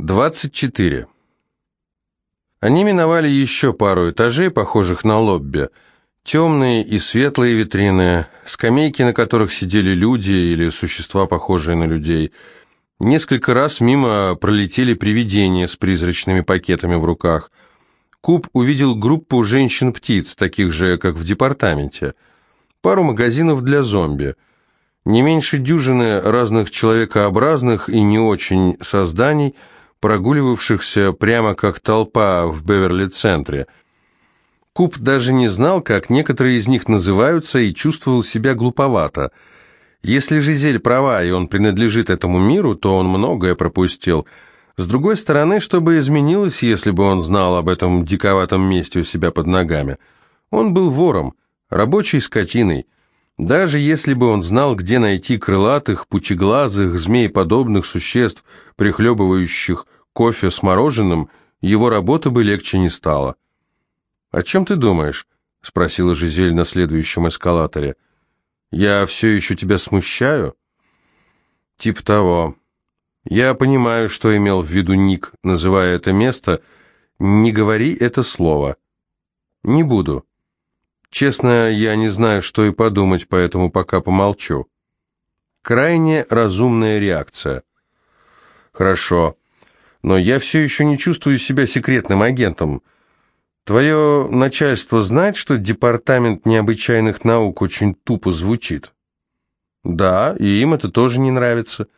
24. Они миновали еще пару этажей, похожих на лобби. Темные и светлые витрины, скамейки, на которых сидели люди или существа, похожие на людей. Несколько раз мимо пролетели привидения с призрачными пакетами в руках. Куб увидел группу женщин-птиц, таких же, как в департаменте. Пару магазинов для зомби – не меньше дюжины разных человекообразных и не очень созданий, прогуливавшихся прямо как толпа в Беверли-центре. Куб даже не знал, как некоторые из них называются, и чувствовал себя глуповато. Если Жизель права, и он принадлежит этому миру, то он многое пропустил. С другой стороны, что бы изменилось, если бы он знал об этом диковатом месте у себя под ногами? Он был вором, рабочей скотиной, даже если бы он знал, где найти крылатых, пучеглазых, змееподобных существ, прихлебывающих кофе с мороженым, его работа бы легче не стала. «О чем ты думаешь?» — спросила Жизель на следующем эскалаторе. «Я все еще тебя смущаю?» «Тип того. Я понимаю, что имел в виду Ник, называя это место. Не говори это слово». «Не буду». Честно, я не знаю, что и подумать, поэтому пока помолчу. Крайне разумная реакция. Хорошо, но я все еще не чувствую себя секретным агентом. Твое начальство знает, что Департамент необычайных наук очень тупо звучит? Да, и им это тоже не нравится.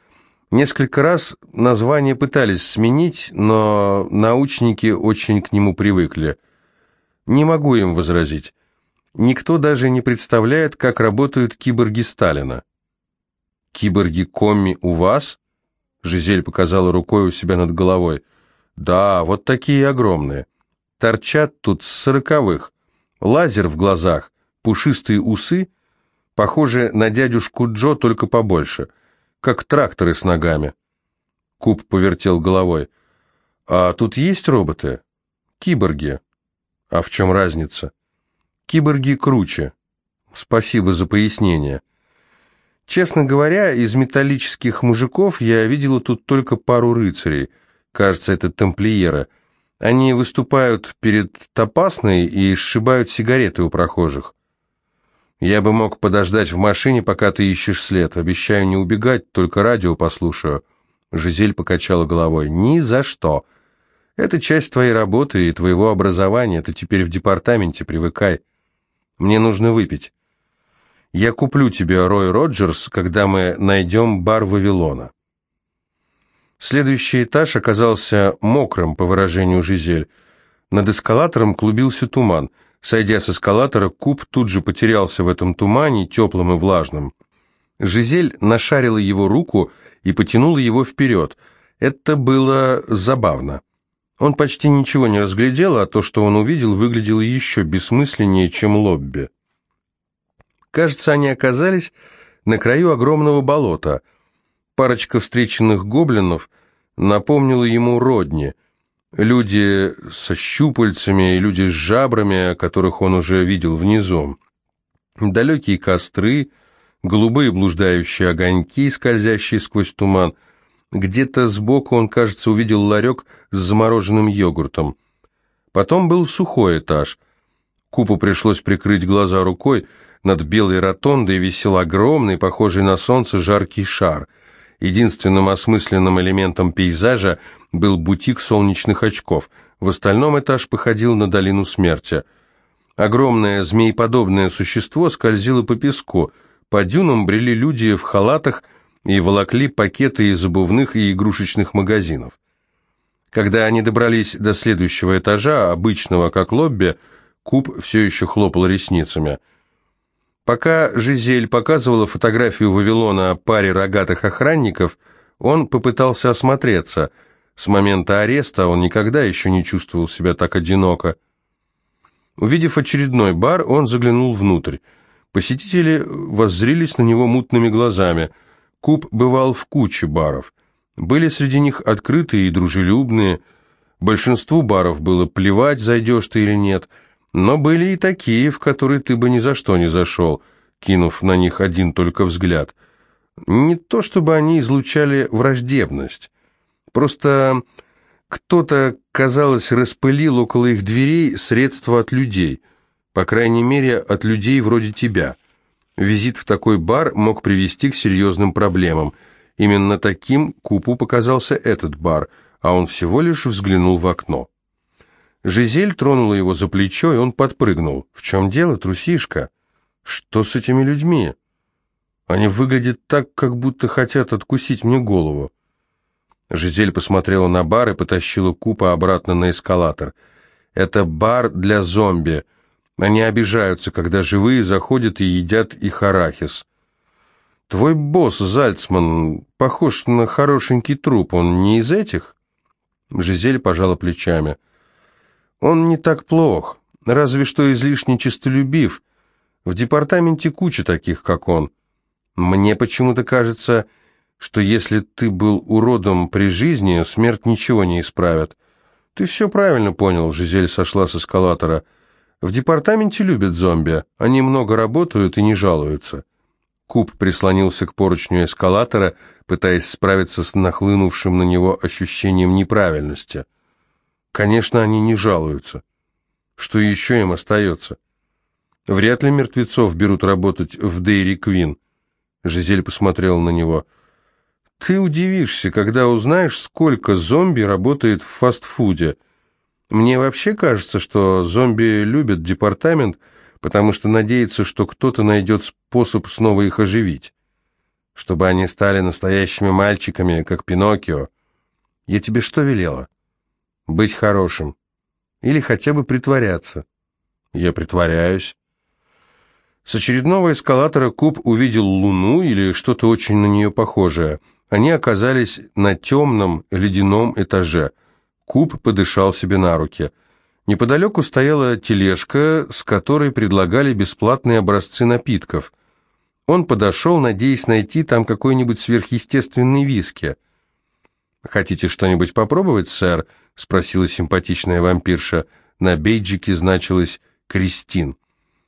Несколько раз название пытались сменить, но научники очень к нему привыкли. Не могу им возразить. Никто даже не представляет, как работают киборги Сталина. «Киборги Комми у вас?» Жизель показала рукой у себя над головой. «Да, вот такие огромные. Торчат тут с сороковых. Лазер в глазах, пушистые усы, похожие на дядюшку Джо, только побольше, как тракторы с ногами». Куб повертел головой. «А тут есть роботы? Киборги. А в чем разница?» Киборги круче. Спасибо за пояснение. Честно говоря, из металлических мужиков я видела тут только пару рыцарей. Кажется, это тамплиеры. Они выступают перед Топасной и сшибают сигареты у прохожих. Я бы мог подождать в машине, пока ты ищешь след. Обещаю не убегать, только радио послушаю. Жизель покачала головой. Ни за что. Это часть твоей работы и твоего образования. Ты теперь в департаменте, привыкай. Мне нужно выпить. Я куплю тебе Рой Роджерс, когда мы найдем бар Вавилона. Следующий этаж оказался мокрым, по выражению Жизель. Над эскалатором клубился туман. Сойдя с эскалатора, куб тут же потерялся в этом тумане, теплым и влажным. Жизель нашарила его руку и потянула его вперед. Это было забавно. Он почти ничего не разглядел, а то, что он увидел, выглядело еще бессмысленнее, чем лобби. Кажется, они оказались на краю огромного болота. Парочка встреченных гоблинов напомнила ему родни. Люди со щупальцами и люди с жабрами, которых он уже видел внизу. Далекие костры, голубые блуждающие огоньки, скользящие сквозь туман — где-то сбоку он, кажется, увидел ларек с замороженным йогуртом. Потом был сухой этаж. Купу пришлось прикрыть глаза рукой. Над белой ротондой висел огромный, похожий на солнце, жаркий шар. Единственным осмысленным элементом пейзажа был бутик солнечных очков. В остальном этаж походил на долину смерти. Огромное змееподобное существо скользило по песку. По дюнам брели люди в халатах, и волокли пакеты из обувных и игрушечных магазинов. Когда они добрались до следующего этажа, обычного как лобби, Куб все еще хлопал ресницами. Пока Жизель показывала фотографию Вавилона паре рогатых охранников, он попытался осмотреться. С момента ареста он никогда еще не чувствовал себя так одиноко. Увидев очередной бар, он заглянул внутрь. Посетители воззрились на него мутными глазами – Куб бывал в куче баров. Были среди них открытые и дружелюбные. Большинству баров было плевать, зайдешь ты или нет, но были и такие, в которые ты бы ни за что не зашел, кинув на них один только взгляд. Не то чтобы они излучали враждебность, просто Кто-то, казалось, распылил около их дверей средства от людей, по крайней мере, от людей вроде тебя. Визит в такой бар мог привести к серьезным проблемам. Именно таким Купу показался этот бар, а он всего лишь взглянул в окно. Жизель тронула его за плечо, и он подпрыгнул. «В чем дело, трусишка? Что с этими людьми? Они выглядят так, как будто хотят откусить мне голову». Жизель посмотрела на бар и потащила Купа обратно на эскалатор. «Это бар для зомби. Они обижаются, когда живые заходят и едят их арахис». «Твой босс, Зальцман, похож на хорошенький труп. Он не из этих?» Жизель пожала плечами. Он не так плох, разве что излишне честолюбив. В департаменте куча таких, как он. Мне почему-то кажется, что если ты был уродом при жизни, смерть ничего не исправит. Ты все правильно понял, Жизель сошла с эскалатора. В департаменте любят зомби, они много работают и не жалуются. Куб прислонился к поручню эскалатора, пытаясь справиться с нахлынувшим на него ощущением неправильности – Конечно, они не жалуются. Что еще им остается? Вряд ли мертвецов берут работать в Дейри Квин. Жизель посмотрела на него. Ты удивишься, когда узнаешь, сколько зомби работает в фастфуде. Мне вообще кажется, что зомби любят департамент, потому что надеются, что кто-то найдет способ снова их оживить. Чтобы они стали настоящими мальчиками, как Пиноккио. Я тебе что велела? Быть хорошим. Или хотя бы притворяться. Я притворяюсь. С очередного эскалатора Куб увидел луну или что-то очень на нее похожее. Они оказались на темном ледяном этаже. Куб подышал себе на руки. Неподалеку стояла тележка, с которой предлагали бесплатные образцы напитков. Он подошел, надеясь найти там какой-нибудь сверхъестественный виски. «Хотите что-нибудь попробовать, сэр?» — спросила симпатичная вампирша. На бейджике значилось «Кристин».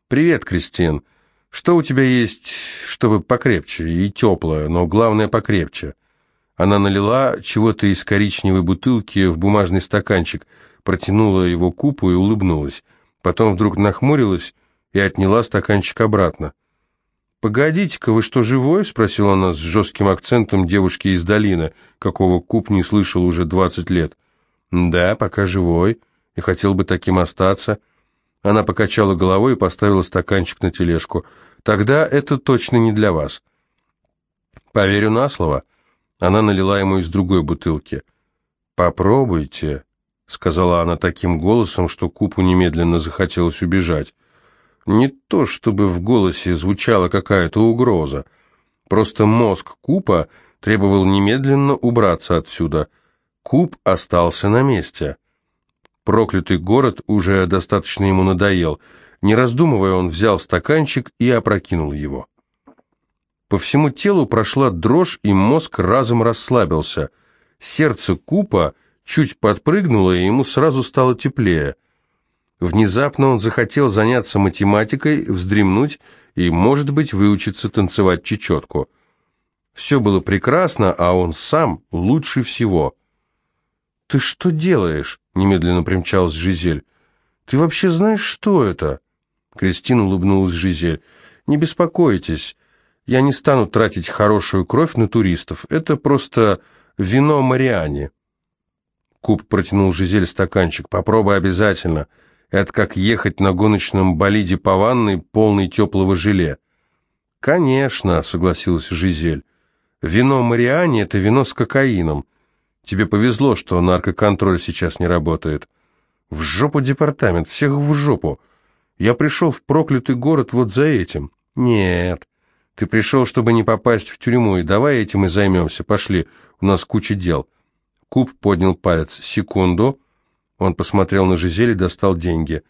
«Привет, Кристин. Что у тебя есть, чтобы покрепче и теплое, но главное покрепче?» Она налила чего-то из коричневой бутылки в бумажный стаканчик, протянула его купу и улыбнулась. Потом вдруг нахмурилась и отняла стаканчик обратно. «Погодите-ка, вы что, живой?» — спросила она с жестким акцентом девушки из долины, какого Куб не слышал уже двадцать лет. «Да, пока живой, и хотел бы таким остаться». Она покачала головой и поставила стаканчик на тележку. «Тогда это точно не для вас». «Поверю на слово». Она налила ему из другой бутылки. «Попробуйте», — сказала она таким голосом, что Купу немедленно захотелось убежать. Не то, чтобы в голосе звучала какая-то угроза. Просто мозг Купа требовал немедленно убраться отсюда — Куб остался на месте. Проклятый город уже достаточно ему надоел. Не раздумывая, он взял стаканчик и опрокинул его. По всему телу прошла дрожь, и мозг разом расслабился. Сердце Купа чуть подпрыгнуло, и ему сразу стало теплее. Внезапно он захотел заняться математикой, вздремнуть и, может быть, выучиться танцевать чечетку. Все было прекрасно, а он сам лучше всего – «Ты что делаешь?» — немедленно примчалась Жизель. «Ты вообще знаешь, что это?» Кристина улыбнулась Жизель. «Не беспокойтесь, я не стану тратить хорошую кровь на туристов. Это просто вино Мариани». Куб протянул Жизель стаканчик. «Попробуй обязательно. Это как ехать на гоночном болиде по ванной, полной теплого желе». «Конечно», — согласилась Жизель. «Вино Мариани — это вино с кокаином. Тебе повезло, что наркоконтроль сейчас не работает. В жопу департамент, всех в жопу. Я пришел в проклятый город вот за этим. Нет, ты пришел, чтобы не попасть в тюрьму, и давай этим и займемся. Пошли, у нас куча дел. Куб поднял палец. Секунду. Он посмотрел на Жизель и достал деньги.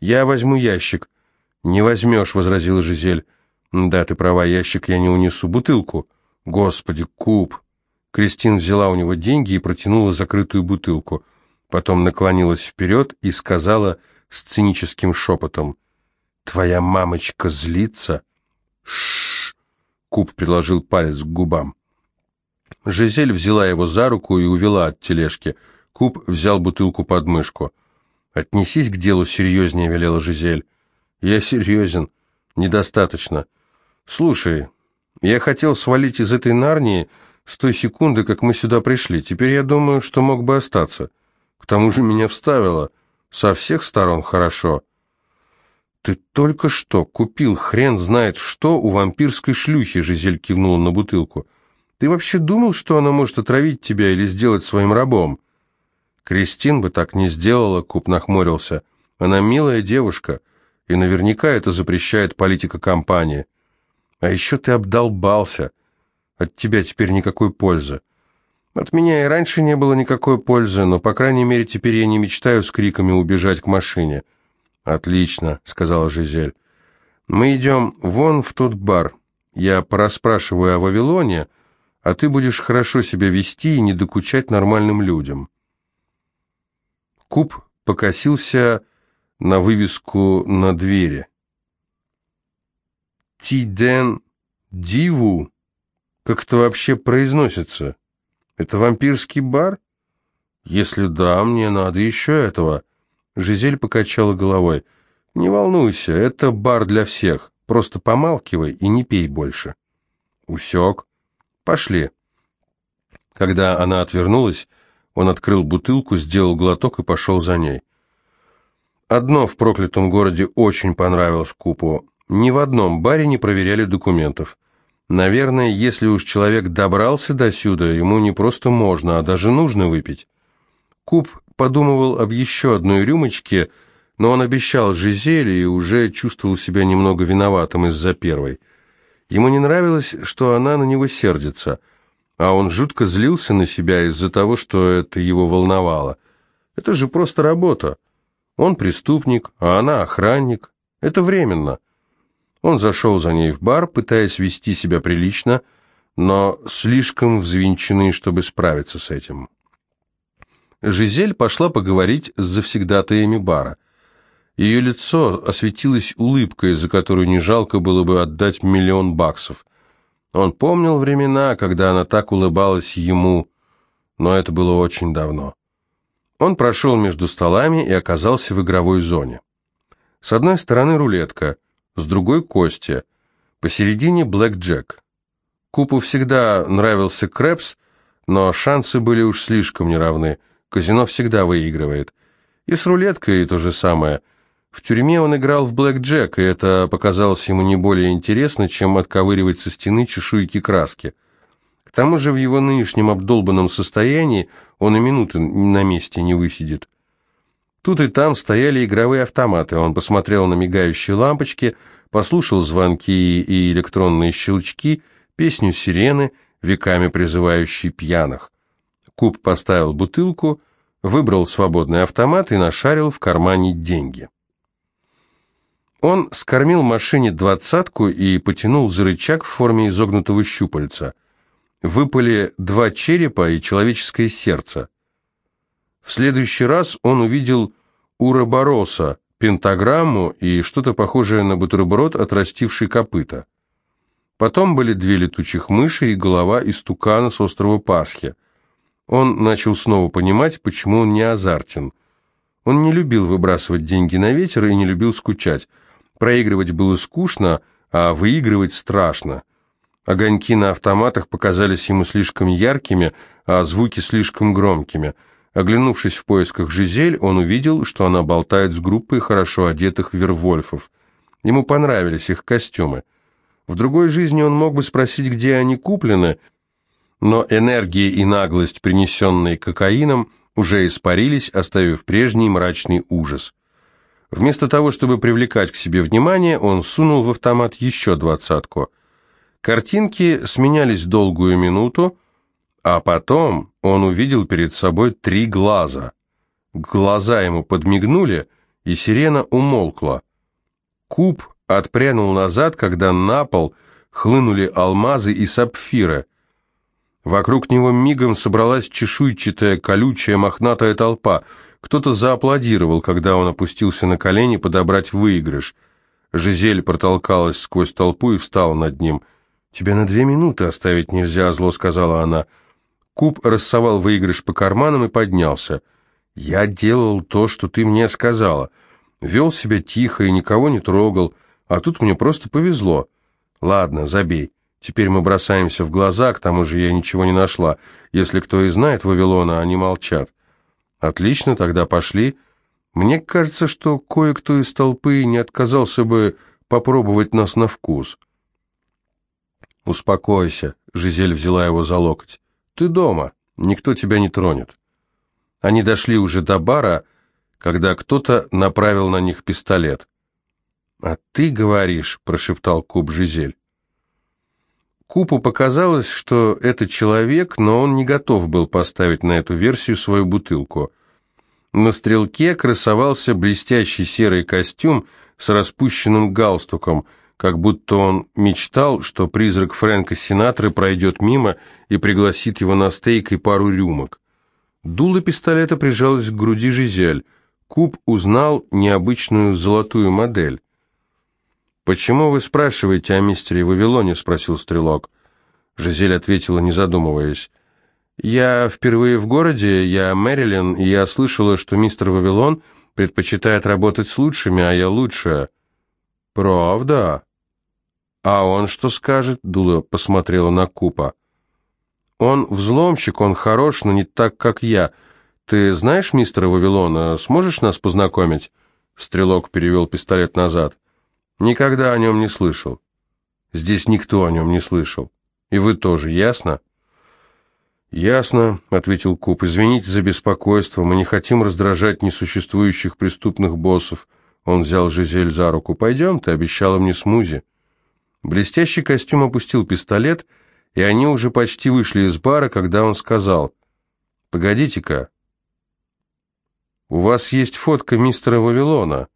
Я возьму ящик. Не возьмешь, возразила Жизель. Да, ты права, ящик я не унесу. Бутылку. Господи, Куб. Кристин взяла у него деньги и протянула закрытую бутылку. Потом наклонилась вперед и сказала с циническим шепотом, «Твоя мамочка злится?» «Шшш!» Куб приложил палец к губам. Жизель взяла его за руку и увела от тележки. Куб взял бутылку под мышку. «Отнесись к делу серьезнее», — велела Жизель. «Я серьезен. Недостаточно. Слушай, я хотел свалить из этой Нарнии с той секунды, как мы сюда пришли. Теперь я думаю, что мог бы остаться. К тому же меня вставило. Со всех сторон хорошо». «Ты только что купил хрен знает что у вампирской шлюхи», — Жизель кивнула на бутылку. «Ты вообще думал, что она может отравить тебя или сделать своим рабом?» Кристин бы так не сделала, Куб нахмурился. Она милая девушка, и наверняка это запрещает политика компании. А еще ты обдолбался. От тебя теперь никакой пользы. От меня и раньше не было никакой пользы, но, по крайней мере, теперь я не мечтаю с криками убежать к машине. «Отлично», — сказала Жизель. «Мы идем вон в тот бар. Я порасспрашиваю о Вавилоне, а ты будешь хорошо себя вести и не докучать нормальным людям». Куб покосился на вывеску на двери. «Тиден Диву? Как это вообще произносится? Это вампирский бар? Если да, мне надо еще этого». Жизель покачала головой. «Не волнуйся, это бар для всех. Просто помалкивай и не пей больше». «Усек. Пошли». Когда она отвернулась, он открыл бутылку, сделал глоток и пошел за ней. Одно в проклятом городе очень понравилось Купу. Ни в одном баре не проверяли документов. Наверное, если уж человек добрался до сюда, ему не просто можно, а даже нужно выпить. Куп подумывал об еще одной рюмочке, но он обещал Жизели и уже чувствовал себя немного виноватым из-за первой. Ему не нравилось, что она на него сердится – а он жутко злился на себя из-за того, что это его волновало. Это же просто работа. Он преступник, а она охранник. Это временно. Он зашел за ней в бар, пытаясь вести себя прилично, но слишком взвинченный, чтобы справиться с этим. Жизель пошла поговорить с завсегдатаями бара. Ее лицо осветилось улыбкой, за которую не жалко было бы отдать миллион баксов. Он помнил времена, когда она так улыбалась ему, но это было очень давно. Он прошел между столами и оказался в игровой зоне. С одной стороны рулетка, с другой кости, посередине блэк-джек. Купу всегда нравился крэпс, но шансы были уж слишком неравны, казино всегда выигрывает. И с рулеткой то же самое – в тюрьме он играл в блэк джек, и это показалось ему не более интересно, чем отковыривать со стены чешуйки краски. К тому же в его нынешнем обдолбанном состоянии он и минуты на месте не высидит. Тут и там стояли игровые автоматы. Он посмотрел на мигающие лампочки, послушал звонки и электронные щелчки, песню сирены, веками призывающей пьяных. Куб поставил бутылку, выбрал свободный автомат и нашарил в кармане деньги. Он скормил машине двадцатку и потянул за рычаг в форме изогнутого щупальца. Выпали два черепа и человеческое сердце. В следующий раз он увидел уробороса, пентаграмму и что-то похожее на бутерброд, отрастивший копыта. Потом были две летучих мыши и голова истукана с острова Пасхи. Он начал снова понимать, почему он не азартен. Он не любил выбрасывать деньги на ветер и не любил скучать. Проигрывать было скучно, а выигрывать страшно. Огоньки на автоматах показались ему слишком яркими, а звуки слишком громкими. Оглянувшись в поисках Жизель, он увидел, что она болтает с группой хорошо одетых вервольфов. Ему понравились их костюмы. В другой жизни он мог бы спросить, где они куплены, но энергия и наглость, принесенные кокаином, уже испарились, оставив прежний мрачный ужас. Вместо того, чтобы привлекать к себе внимание, он сунул в автомат еще двадцатку. Картинки сменялись долгую минуту, а потом он увидел перед собой три глаза. Глаза ему подмигнули, и сирена умолкла. Куб отпрянул назад, когда на пол хлынули алмазы и сапфиры. Вокруг него мигом собралась чешуйчатая, колючая, мохнатая толпа — кто-то зааплодировал, когда он опустился на колени подобрать выигрыш. Жизель протолкалась сквозь толпу и встала над ним. «Тебя на две минуты оставить нельзя», — зло сказала она. Куб рассовал выигрыш по карманам и поднялся. «Я делал то, что ты мне сказала. Вел себя тихо и никого не трогал, а тут мне просто повезло. Ладно, забей. Теперь мы бросаемся в глаза, к тому же я ничего не нашла. Если кто и знает Вавилона, они молчат. Отлично, тогда пошли. Мне кажется, что кое-кто из толпы не отказался бы попробовать нас на вкус. Успокойся, Жизель взяла его за локоть. Ты дома, никто тебя не тронет. Они дошли уже до бара, когда кто-то направил на них пистолет. «А ты говоришь», — прошептал Куб Жизель. Купу показалось, что это человек, но он не готов был поставить на эту версию свою бутылку. На стрелке красовался блестящий серый костюм с распущенным галстуком, как будто он мечтал, что призрак Фрэнка Синатры пройдет мимо и пригласит его на стейк и пару рюмок. Дуло пистолета прижалось к груди Жизель. Куб узнал необычную золотую модель. «Почему вы спрашиваете о мистере Вавилоне?» — спросил Стрелок. Жизель ответила, не задумываясь. «Я впервые в городе, я Мэрилин, и я слышала, что мистер Вавилон предпочитает работать с лучшими, а я лучшая». «Правда?» «А он что скажет?» — Дула посмотрела на Купа. «Он взломщик, он хорош, но не так, как я. Ты знаешь мистера Вавилона? Сможешь нас познакомить?» Стрелок перевел пистолет назад. Никогда о нем не слышал. Здесь никто о нем не слышал. И вы тоже, ясно? Ясно, ответил Куб. Извините за беспокойство, мы не хотим раздражать несуществующих преступных боссов. Он взял Жизель за руку. Пойдем, ты обещала мне смузи. Блестящий костюм опустил пистолет, и они уже почти вышли из бара, когда он сказал, «Погодите-ка, у вас есть фотка мистера Вавилона».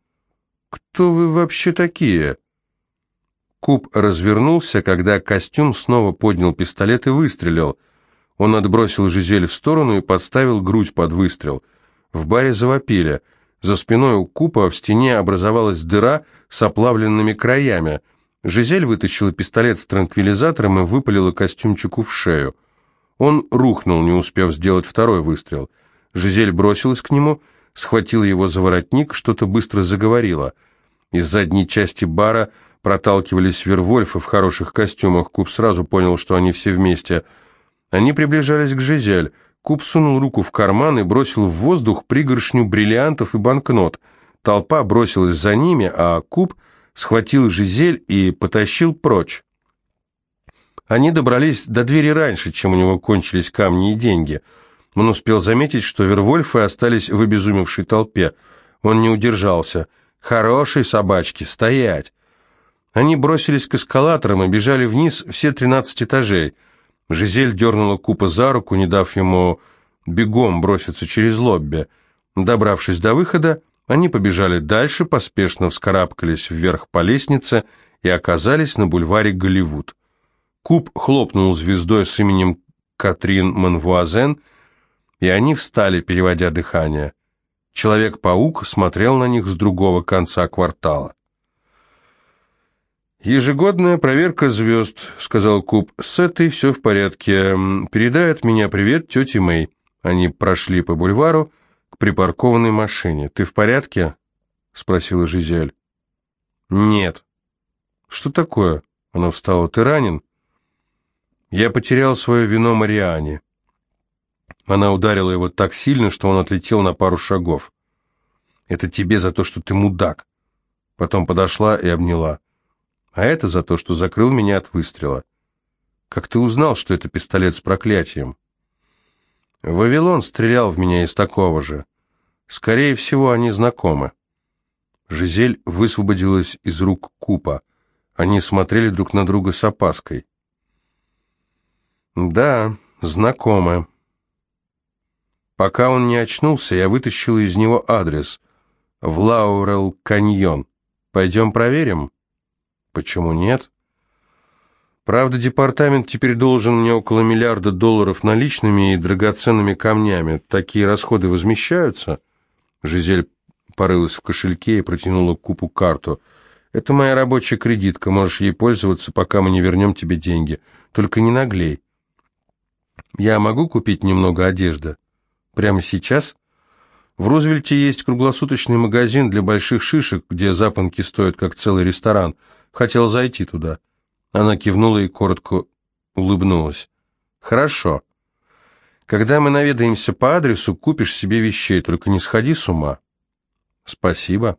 «Кто вы вообще такие?» Куб развернулся, когда костюм снова поднял пистолет и выстрелил. Он отбросил Жизель в сторону и подставил грудь под выстрел. В баре завопили. За спиной у Купа в стене образовалась дыра с оплавленными краями. Жизель вытащила пистолет с транквилизатором и выпалила костюмчику в шею. Он рухнул, не успев сделать второй выстрел. Жизель бросилась к нему, схватила его за воротник, что-то быстро заговорила — из задней части бара проталкивались Вервольфы в хороших костюмах. Куб сразу понял, что они все вместе. Они приближались к Жизель. Куб сунул руку в карман и бросил в воздух пригоршню бриллиантов и банкнот. Толпа бросилась за ними, а Куб схватил Жизель и потащил прочь. Они добрались до двери раньше, чем у него кончились камни и деньги. Он успел заметить, что Вервольфы остались в обезумевшей толпе. Он не удержался – Хорошие собачки, стоять!» Они бросились к эскалаторам и бежали вниз все тринадцать этажей. Жизель дернула Купа за руку, не дав ему бегом броситься через лобби. Добравшись до выхода, они побежали дальше, поспешно вскарабкались вверх по лестнице и оказались на бульваре Голливуд. Куб хлопнул звездой с именем Катрин Манвуазен, и они встали, переводя дыхание. Человек-паук смотрел на них с другого конца квартала. «Ежегодная проверка звезд», — сказал Куб. «С этой все в порядке. Передай от меня привет тете Мэй». Они прошли по бульвару к припаркованной машине. «Ты в порядке?» — спросила Жизель. «Нет». «Что такое?» — она встала. «Ты ранен?» «Я потерял свое вино Мариане». Она ударила его так сильно, что он отлетел на пару шагов. «Это тебе за то, что ты мудак». Потом подошла и обняла. «А это за то, что закрыл меня от выстрела». «Как ты узнал, что это пистолет с проклятием?» «Вавилон стрелял в меня из такого же. Скорее всего, они знакомы». Жизель высвободилась из рук Купа. Они смотрели друг на друга с опаской. «Да, знакомы». Пока он не очнулся, я вытащил из него адрес. В Лаурел каньон. Пойдем проверим? Почему нет? Правда, департамент теперь должен мне около миллиарда долларов наличными и драгоценными камнями. Такие расходы возмещаются? Жизель порылась в кошельке и протянула Купу карту. «Это моя рабочая кредитка, можешь ей пользоваться, пока мы не вернем тебе деньги. Только не наглей». Я могу купить немного одежды? Прямо сейчас? В Рузвельте есть круглосуточный магазин для больших шишек, где запонки стоят как целый ресторан. Хотел зайти туда. Она кивнула и коротко улыбнулась. Хорошо. Когда мы наведаемся по адресу, купишь себе вещей, только не сходи с ума. Спасибо.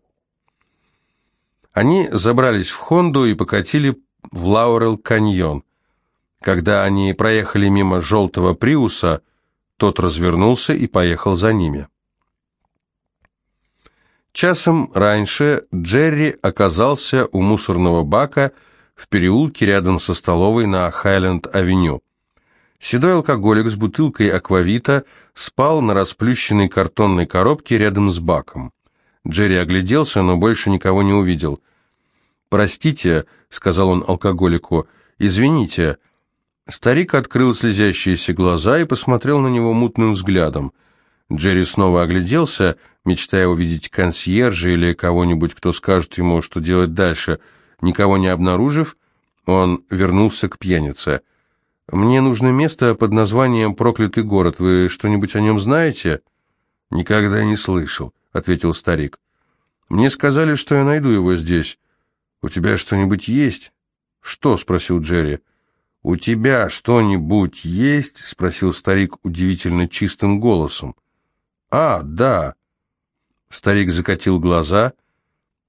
Они забрались в Хонду и покатили в Лаурел-каньон. Когда они проехали мимо желтого Приуса, тот развернулся и поехал за ними. Часом раньше Джерри оказался у мусорного бака в переулке рядом со столовой на Хайленд-авеню. Седой алкоголик с бутылкой аквавита спал на расплющенной картонной коробке рядом с баком. Джерри огляделся, но больше никого не увидел. «Простите», — сказал он алкоголику, — «извините». Старик открыл слезящиеся глаза и посмотрел на него мутным взглядом. Джерри снова огляделся, мечтая увидеть консьержа или кого-нибудь, кто скажет ему, что делать дальше. Никого не обнаружив, он вернулся к пьянице. «Мне нужно место под названием «Проклятый город». Вы что-нибудь о нем знаете?» «Никогда не слышал», — ответил старик. «Мне сказали, что я найду его здесь. У тебя что-нибудь есть?» «Что?» — спросил Джерри. «У тебя что-нибудь есть?» — спросил старик удивительно чистым голосом. «А, да». Старик закатил глаза.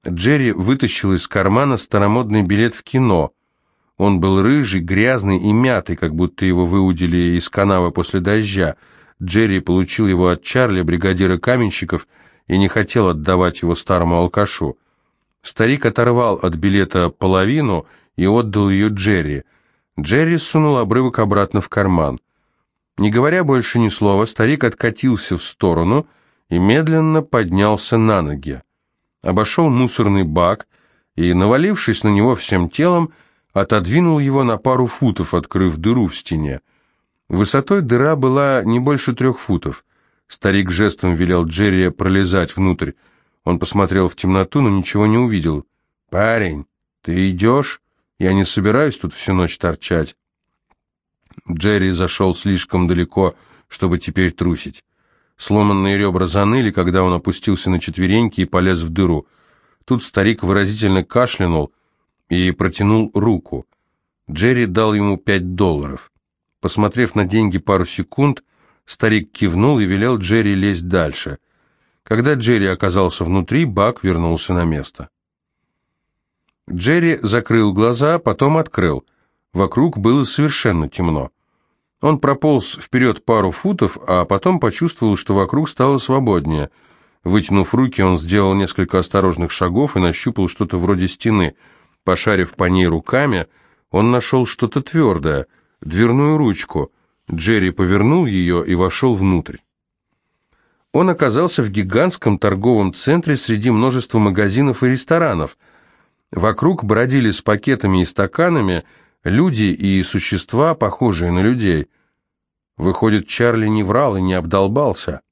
Джерри вытащил из кармана старомодный билет в кино. Он был рыжий, грязный и мятый, как будто его выудили из канавы после дождя. Джерри получил его от Чарли, бригадира каменщиков, и не хотел отдавать его старому алкашу. Старик оторвал от билета половину и отдал ее Джерри. Джерри сунул обрывок обратно в карман. Не говоря больше ни слова, старик откатился в сторону и медленно поднялся на ноги. Обошел мусорный бак и, навалившись на него всем телом, отодвинул его на пару футов, открыв дыру в стене. Высотой дыра была не больше трех футов. Старик жестом велел Джерри пролезать внутрь. Он посмотрел в темноту, но ничего не увидел. «Парень, ты идешь? Я не собираюсь тут всю ночь торчать». Джерри зашел слишком далеко, чтобы теперь трусить. Сломанные ребра заныли, когда он опустился на четвереньки и полез в дыру. Тут старик выразительно кашлянул, и протянул руку. Джерри дал ему пять долларов. Посмотрев на деньги пару секунд, старик кивнул и велел Джерри лезть дальше. Когда Джерри оказался внутри, Бак вернулся на место. Джерри закрыл глаза, потом открыл. Вокруг было совершенно темно. Он прополз вперед пару футов, а потом почувствовал, что вокруг стало свободнее. Вытянув руки, он сделал несколько осторожных шагов и нащупал что-то вроде стены – Пошарив по ней руками, он нашел что-то твердое, дверную ручку. Джерри повернул ее и вошел внутрь. Он оказался в гигантском торговом центре среди множества магазинов и ресторанов. Вокруг бродили с пакетами и стаканами люди и существа, похожие на людей. Выходит, Чарли не врал и не обдолбался.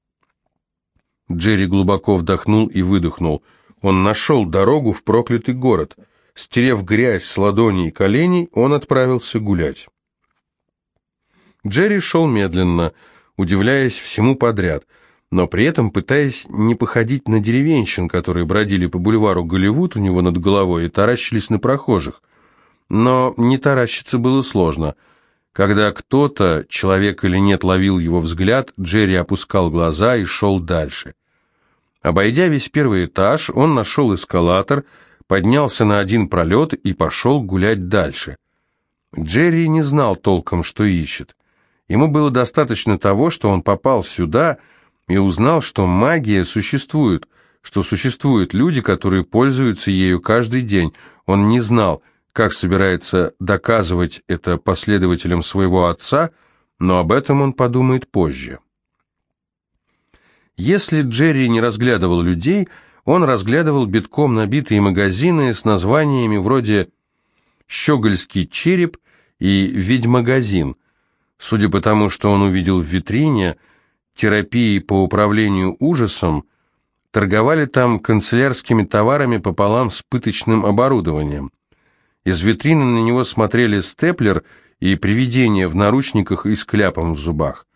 Джерри глубоко вдохнул и выдохнул. Он нашел дорогу в проклятый город — Стерев грязь с ладоней и коленей, он отправился гулять. Джерри шел медленно, удивляясь всему подряд, но при этом пытаясь не походить на деревенщин, которые бродили по бульвару Голливуд у него над головой и таращились на прохожих. Но не таращиться было сложно. Когда кто-то, человек или нет, ловил его взгляд, Джерри опускал глаза и шел дальше. Обойдя весь первый этаж, он нашел эскалатор – поднялся на один пролет и пошел гулять дальше. Джерри не знал толком, что ищет. Ему было достаточно того, что он попал сюда и узнал, что магия существует, что существуют люди, которые пользуются ею каждый день. Он не знал, как собирается доказывать это последователям своего отца, но об этом он подумает позже. Если Джерри не разглядывал людей, он разглядывал битком набитые магазины с названиями вроде «Щегольский череп» и «Ведьмагазин». Судя по тому, что он увидел в витрине, терапии по управлению ужасом, торговали там канцелярскими товарами пополам с пыточным оборудованием. Из витрины на него смотрели степлер и привидение в наручниках и с кляпом в зубах.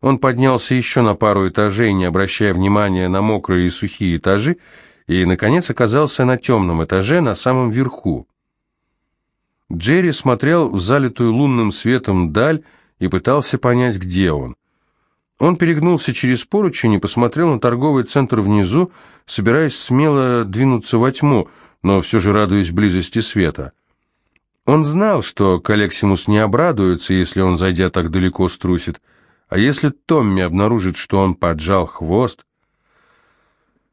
Он поднялся еще на пару этажей, не обращая внимания на мокрые и сухие этажи, и, наконец, оказался на темном этаже, на самом верху. Джерри смотрел в залитую лунным светом даль и пытался понять, где он. Он перегнулся через поручень и посмотрел на торговый центр внизу, собираясь смело двинуться во тьму, но все же радуясь близости света. Он знал, что Калексимус не обрадуется, если он, зайдя так далеко, струсит, а если Томми обнаружит, что он поджал хвост...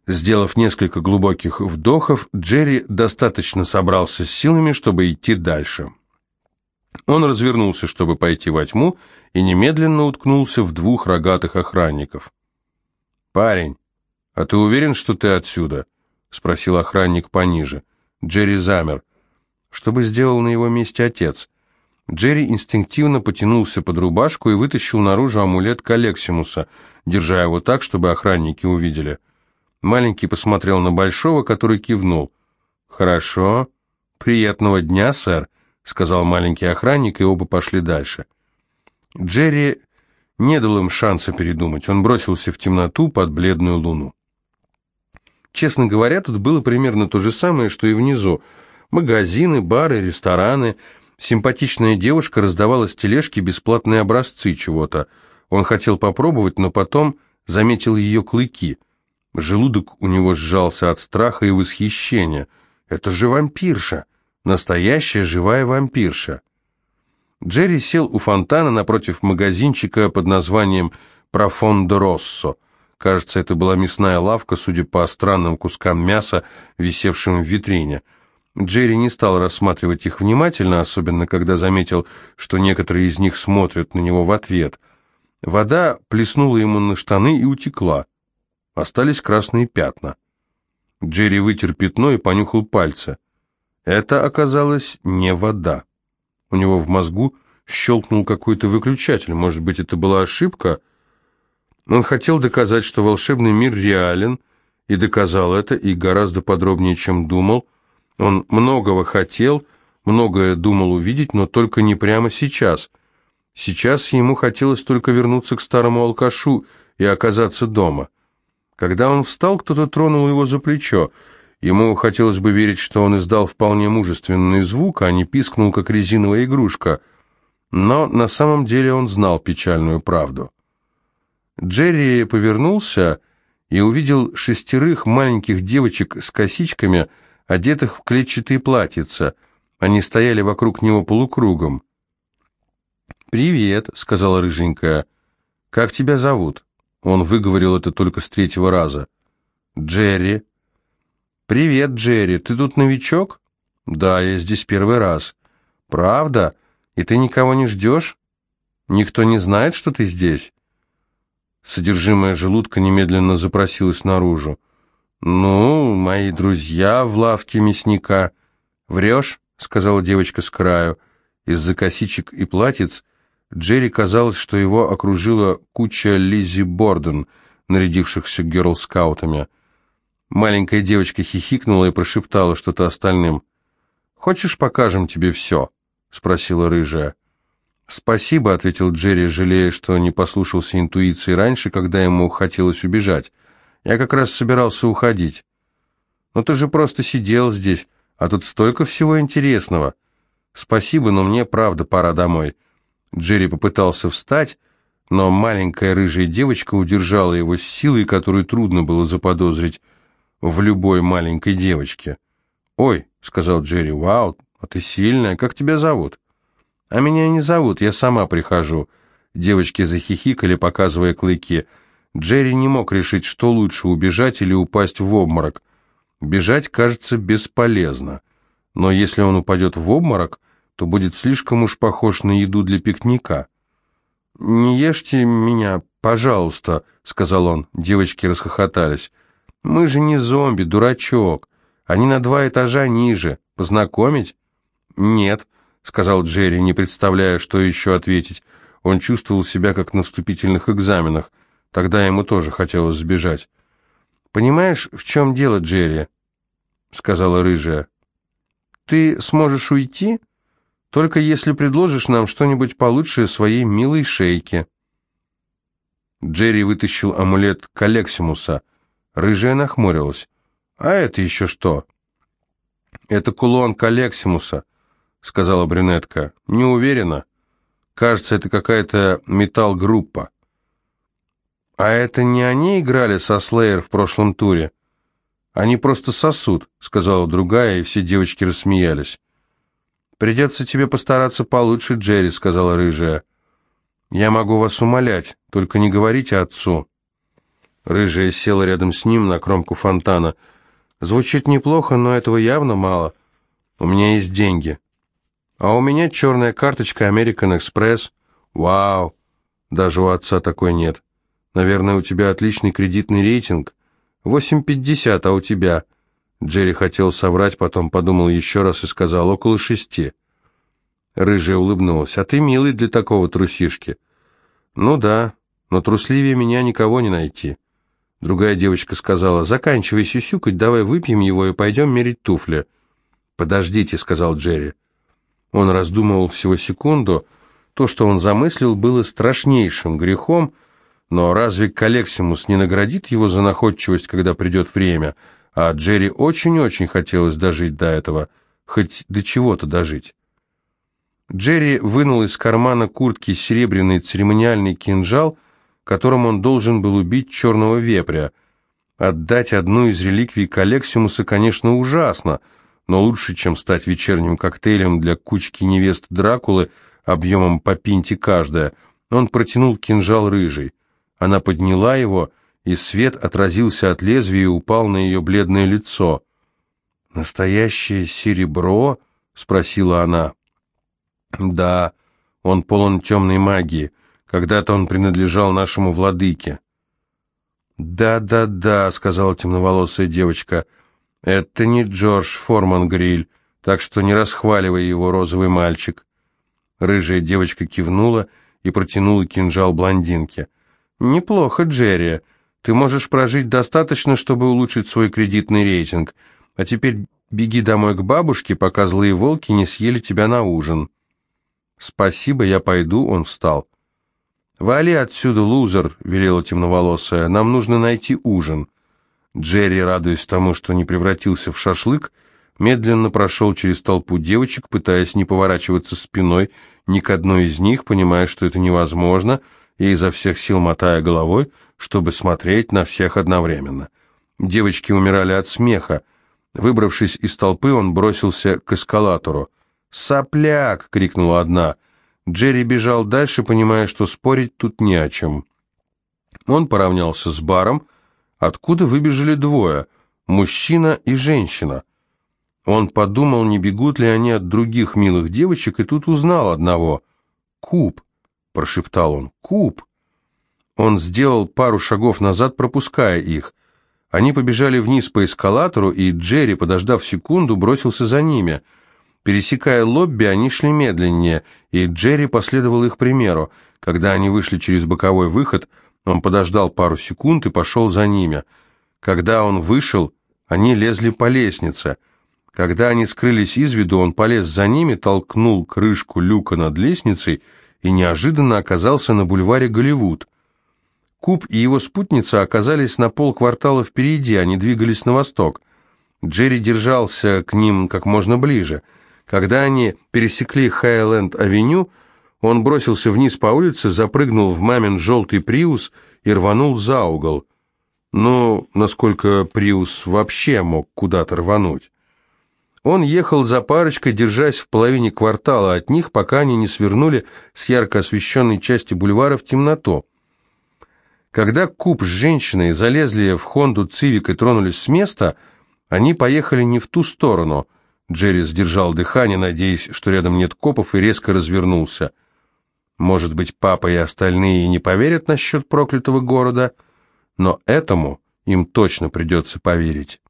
Сделав несколько глубоких вдохов, Джерри достаточно собрался с силами, чтобы идти дальше. Он развернулся, чтобы пойти во тьму, и немедленно уткнулся в двух рогатых охранников. «Парень, а ты уверен, что ты отсюда?» — спросил охранник пониже. Джерри замер. Что бы сделал на его месте отец? Джерри инстинктивно потянулся под рубашку и вытащил наружу амулет Калексимуса, держа его так, чтобы охранники увидели. Маленький посмотрел на Большого, который кивнул. «Хорошо. Приятного дня, сэр», — сказал маленький охранник, и оба пошли дальше. Джерри не дал им шанса передумать. Он бросился в темноту под бледную луну. Честно говоря, тут было примерно то же самое, что и внизу. Магазины, бары, рестораны. Симпатичная девушка раздавала с тележки бесплатные образцы чего-то. Он хотел попробовать, но потом заметил ее клыки. Желудок у него сжался от страха и восхищения. Это же вампирша! Настоящая живая вампирша! Джерри сел у фонтана напротив магазинчика под названием «Профондо Россо». Кажется, это была мясная лавка, судя по странным кускам мяса, висевшим в витрине. Джерри не стал рассматривать их внимательно, особенно когда заметил, что некоторые из них смотрят на него в ответ. Вода плеснула ему на штаны и утекла. Остались красные пятна. Джерри вытер пятно и понюхал пальцы. Это оказалось не вода. У него в мозгу щелкнул какой-то выключатель. Может быть, это была ошибка? Он хотел доказать, что волшебный мир реален, и доказал это, и гораздо подробнее, чем думал. Он многого хотел, многое думал увидеть, но только не прямо сейчас. Сейчас ему хотелось только вернуться к старому алкашу и оказаться дома. Когда он встал, кто-то тронул его за плечо – Ему хотелось бы верить, что он издал вполне мужественный звук, а не пискнул, как резиновая игрушка. Но на самом деле он знал печальную правду. Джерри повернулся и увидел шестерых маленьких девочек с косичками, одетых в клетчатые платьица. Они стояли вокруг него полукругом. «Привет», — сказала рыженькая. «Как тебя зовут?» Он выговорил это только с третьего раза. «Джерри», «Привет, Джерри, ты тут новичок?» «Да, я здесь первый раз». «Правда? И ты никого не ждешь? Никто не знает, что ты здесь?» Содержимое желудка немедленно запросилось наружу. «Ну, мои друзья в лавке мясника». «Врешь?» — сказала девочка с краю. Из-за косичек и платьиц Джерри казалось, что его окружила куча Лиззи Борден, нарядившихся герл-скаутами. Маленькая девочка хихикнула и прошептала что-то остальным. «Хочешь, покажем тебе все?» — спросила рыжая. «Спасибо», — ответил Джерри, жалея, что не послушался интуиции раньше, когда ему хотелось убежать. «Я как раз собирался уходить». «Но ты же просто сидел здесь, а тут столько всего интересного». «Спасибо, но мне, правда, пора домой». Джерри попытался встать, но маленькая рыжая девочка удержала его с силой, которую трудно было заподозрить в любой маленькой девочке. «Ой», — сказал Джерри, — «вау, а ты сильная, как тебя зовут?» «А меня не зовут, я сама прихожу». Девочки захихикали, показывая клыки. Джерри не мог решить, что лучше, убежать или упасть в обморок. Бежать, кажется, бесполезно. Но если он упадет в обморок, то будет слишком уж похож на еду для пикника. «Не ешьте меня, пожалуйста», — сказал он. Девочки расхохотались. «Мы же не зомби, дурачок. Они на два этажа ниже. Познакомить?» «Нет», — сказал Джерри, не представляя, что еще ответить. Он чувствовал себя как на вступительных экзаменах. Тогда ему тоже хотелось сбежать. «Понимаешь, в чем дело, Джерри?» — сказала рыжая. «Ты сможешь уйти? Только если предложишь нам что-нибудь получше своей милой шейки». Джерри вытащил амулет Калексимуса. Рыжая нахмурилась. «А это еще что?» «Это кулон Калексимуса», — сказала брюнетка. «Не уверена. Кажется, это какая-то металл-группа». «А это не они играли со Слеер в прошлом туре?» «Они просто сосут», — сказала другая, и все девочки рассмеялись. «Придется тебе постараться получше, Джерри», — сказала рыжая. «Я могу вас умолять, только не говорите отцу». Рыжая села рядом с ним на кромку фонтана. «Звучит неплохо, но этого явно мало. У меня есть деньги». «А у меня черная карточка American Express». «Вау! Даже у отца такой нет. Наверное, у тебя отличный кредитный рейтинг. 8,50, а у тебя?» Джерри хотел соврать, потом подумал еще раз и сказал «около шести». Рыжая улыбнулась. «А ты милый для такого трусишки». «Ну да, но трусливее меня никого не найти». Другая девочка сказала «заканчивай сюсюкать, давай выпьем его и пойдем мерить туфли». «Подождите», — сказал Джерри. Он раздумывал всего секунду. То, что он замыслил, было страшнейшим грехом, но разве Калексимус не наградит его за находчивость, когда придет время? А Джерри очень-очень хотелось дожить до этого, хоть до чего-то дожить. Джерри вынул из кармана куртки серебряный церемониальный кинжал, которым он должен был убить черного вепря. Отдать одну из реликвий Калексимуса, конечно, ужасно, но лучше, чем стать вечерним коктейлем для кучки невест Дракулы объемом по пинте каждая. Он протянул кинжал рыжий. Она подняла его, и свет отразился от лезвия и упал на ее бледное лицо. «Настоящее серебро?» — спросила она. Да, он полон темной магии. Когда-то он принадлежал нашему владыке. «Да-да-да», — сказала темноволосая девочка, — «это не Джордж Форман Гриль, так что не расхваливай его, розовый мальчик». Рыжая девочка кивнула и протянула кинжал блондинке. «Неплохо, Джерри. Ты можешь прожить достаточно, чтобы улучшить свой кредитный рейтинг. А теперь беги домой к бабушке, пока злые волки не съели тебя на ужин». «Спасибо, я пойду», — он встал. «Вали отсюда, лузер», — велела темноволосая, — «нам нужно найти ужин». Джерри, радуясь тому, что не превратился в шашлык, медленно прошел через толпу девочек, пытаясь не поворачиваться спиной ни к одной из них, понимая, что это невозможно, и изо всех сил мотая головой, чтобы смотреть на всех одновременно. Девочки умирали от смеха. Выбравшись из толпы, он бросился к эскалатору. «Сопляк!» — крикнула одна. Джерри бежал дальше, понимая, что спорить тут не о чем. Он поравнялся с баром, откуда выбежали двое — мужчина и женщина. Он подумал, не бегут ли они от других милых девочек, и тут узнал одного. «Куб!» — прошептал он. «Куб!» Он сделал пару шагов назад, пропуская их. Они побежали вниз по эскалатору, и Джерри, подождав секунду, бросился за ними — Пересекая лобби, они шли медленнее, и Джерри последовал их примеру. Когда они вышли через боковой выход, он подождал пару секунд и пошел за ними. Когда он вышел, они лезли по лестнице. Когда они скрылись из виду, он полез за ними, толкнул крышку люка над лестницей и неожиданно оказался на бульваре Голливуд. Куб и его спутница оказались на полквартала впереди, они двигались на восток. Джерри держался к ним как можно ближе – когда они пересекли Хайленд-авеню, он бросился вниз по улице, запрыгнул в мамин желтый Приус и рванул за угол. Ну, насколько Приус вообще мог куда-то рвануть. Он ехал за парочкой, держась в половине квартала от них, пока они не свернули с ярко освещенной части бульвара в темноту. Когда Куб с женщиной залезли в Хонду Цивик и тронулись с места, они поехали не в ту сторону. Джерри сдержал дыхание, надеясь, что рядом нет копов, и резко развернулся. Может быть, папа и остальные не поверят насчет проклятого города, но этому им точно придется поверить.